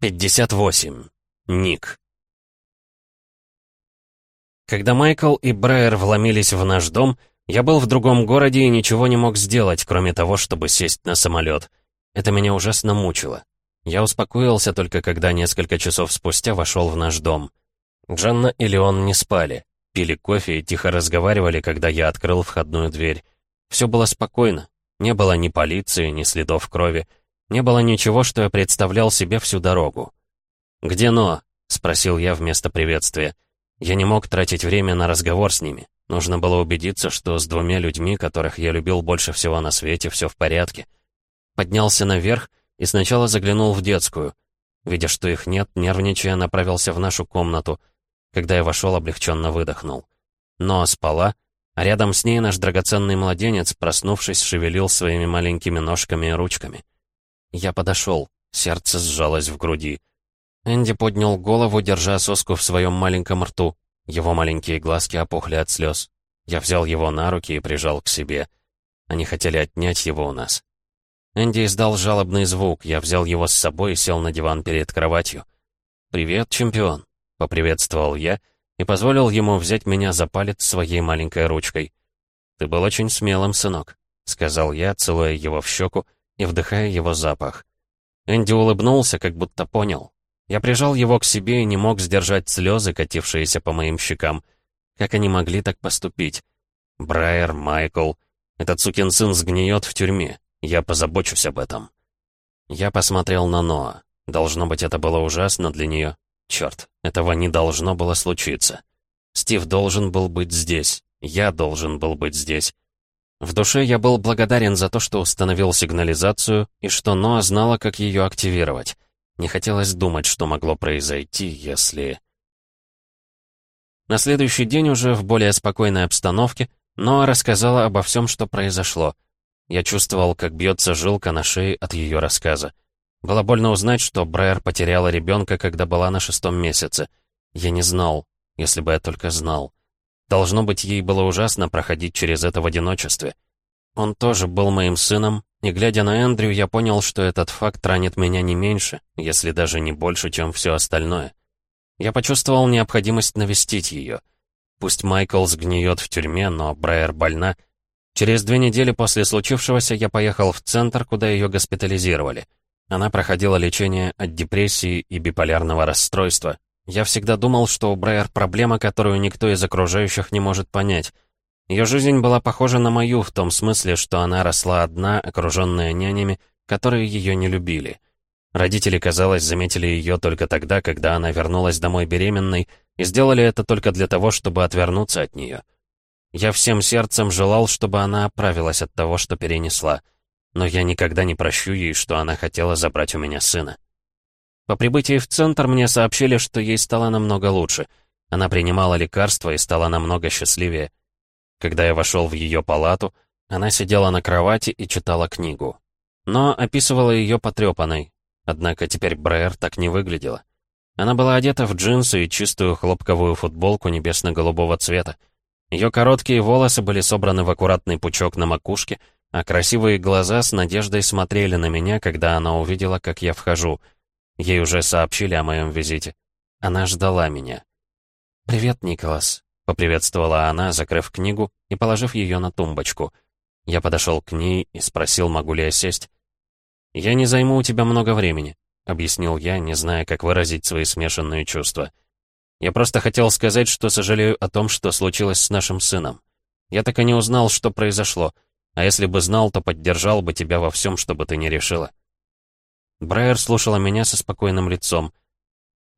58. Ник. Когда Майкл и Брайер вломились в наш дом, я был в другом городе и ничего не мог сделать, кроме того, чтобы сесть на самолет. Это меня ужасно мучило. Я успокоился только когда несколько часов спустя вошел в наш дом. Джанна и Леон не спали, пили кофе и тихо разговаривали, когда я открыл входную дверь. Все было спокойно. Не было ни полиции, ни следов крови. Не было ничего, что я представлял себе всю дорогу. «Где Ноа?» — спросил я вместо приветствия. Я не мог тратить время на разговор с ними. Нужно было убедиться, что с двумя людьми, которых я любил больше всего на свете, все в порядке. Поднялся наверх и сначала заглянул в детскую. Видя, что их нет, нервничая, направился в нашу комнату. Когда я вошел, облегченно выдохнул. Ноа спала, а рядом с ней наш драгоценный младенец, проснувшись, шевелил своими маленькими ножками и ручками. Я подошел, сердце сжалось в груди. Энди поднял голову, держа соску в своем маленьком рту. Его маленькие глазки опухли от слез. Я взял его на руки и прижал к себе. Они хотели отнять его у нас. Энди издал жалобный звук. Я взял его с собой и сел на диван перед кроватью. «Привет, чемпион», — поприветствовал я и позволил ему взять меня за палец своей маленькой ручкой. «Ты был очень смелым, сынок», — сказал я, целуя его в щеку и вдыхая его запах. Энди улыбнулся, как будто понял. Я прижал его к себе и не мог сдержать слезы, катившиеся по моим щекам. Как они могли так поступить? Брайер, Майкл... Этот сукин сын сгниет в тюрьме. Я позабочусь об этом. Я посмотрел на Ноа. Должно быть, это было ужасно для нее. Черт, этого не должно было случиться. Стив должен был быть здесь. Я должен был быть здесь. В душе я был благодарен за то, что установил сигнализацию и что Ноа знала, как ее активировать. Не хотелось думать, что могло произойти, если... На следующий день уже в более спокойной обстановке Ноа рассказала обо всем, что произошло. Я чувствовал, как бьется жилка на шее от ее рассказа. Было больно узнать, что Брайер потеряла ребенка, когда была на шестом месяце. Я не знал, если бы я только знал. Должно быть, ей было ужасно проходить через это в одиночестве. Он тоже был моим сыном, и глядя на Эндрю, я понял, что этот факт ранит меня не меньше, если даже не больше, чем все остальное. Я почувствовал необходимость навестить ее. Пусть Майкл сгниет в тюрьме, но Брайер больна. Через две недели после случившегося я поехал в центр, куда ее госпитализировали. Она проходила лечение от депрессии и биполярного расстройства. Я всегда думал, что у Брайер проблема, которую никто из окружающих не может понять — ее жизнь была похожа на мою в том смысле, что она росла одна, окруженная нянями, которые ее не любили. Родители, казалось, заметили ее только тогда, когда она вернулась домой беременной, и сделали это только для того, чтобы отвернуться от нее. Я всем сердцем желал, чтобы она оправилась от того, что перенесла. Но я никогда не прощу ей, что она хотела забрать у меня сына. По прибытии в центр мне сообщили, что ей стало намного лучше. Она принимала лекарства и стала намного счастливее. Когда я вошел в ее палату, она сидела на кровати и читала книгу. Но описывала ее потрепанной. Однако теперь Брайер так не выглядела. Она была одета в джинсы и чистую хлопковую футболку небесно-голубого цвета. Ее короткие волосы были собраны в аккуратный пучок на макушке, а красивые глаза с надеждой смотрели на меня, когда она увидела, как я вхожу. Ей уже сообщили о моем визите. Она ждала меня. «Привет, Николас», Поприветствовала она, закрыв книгу и положив ее на тумбочку. Я подошел к ней и спросил, могу ли я сесть. «Я не займу у тебя много времени», — объяснил я, не зная, как выразить свои смешанные чувства. «Я просто хотел сказать, что сожалею о том, что случилось с нашим сыном. Я так и не узнал, что произошло, а если бы знал, то поддержал бы тебя во всем, что бы ты не решила». Брайер слушала меня со спокойным лицом —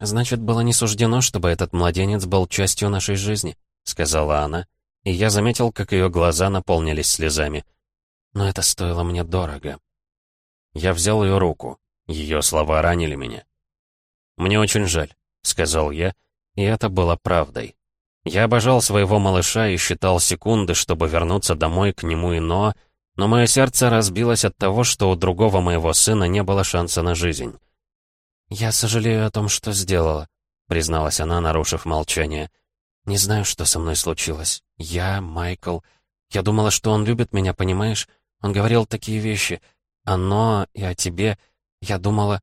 «Значит, было не суждено, чтобы этот младенец был частью нашей жизни», — сказала она, и я заметил, как ее глаза наполнились слезами. «Но это стоило мне дорого». Я взял ее руку. Ее слова ранили меня. «Мне очень жаль», — сказал я, и это было правдой. Я обожал своего малыша и считал секунды, чтобы вернуться домой к нему и Ноа, но мое сердце разбилось от того, что у другого моего сына не было шанса на жизнь. «Я сожалею о том, что сделала», — призналась она, нарушив молчание. «Не знаю, что со мной случилось. Я, Майкл. Я думала, что он любит меня, понимаешь? Он говорил такие вещи. Оно и о тебе. Я думала...»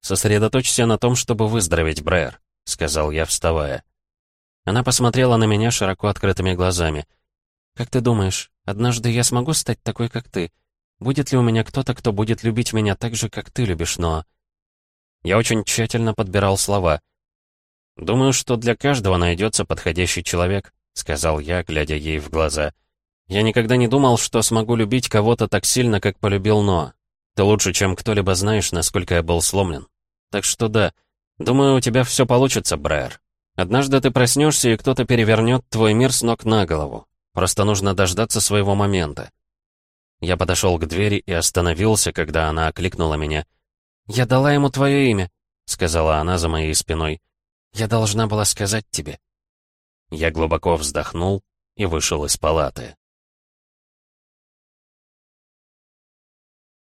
Сосредоточься на том, чтобы выздороветь, Брайер», — сказал я, вставая. Она посмотрела на меня широко открытыми глазами. «Как ты думаешь, однажды я смогу стать такой, как ты? Будет ли у меня кто-то, кто будет любить меня так же, как ты любишь Ноа?» Я очень тщательно подбирал слова. «Думаю, что для каждого найдется подходящий человек», — сказал я, глядя ей в глаза. «Я никогда не думал, что смогу любить кого-то так сильно, как полюбил Ноа. Ты лучше, чем кто-либо знаешь, насколько я был сломлен. Так что да, думаю, у тебя все получится, Брайер. Однажды ты проснешься, и кто-то перевернет твой мир с ног на голову. Просто нужно дождаться своего момента». Я подошел к двери и остановился, когда она окликнула меня. «Я дала ему твое имя», — сказала она за моей спиной. «Я должна была сказать тебе». Я глубоко вздохнул и вышел из палаты.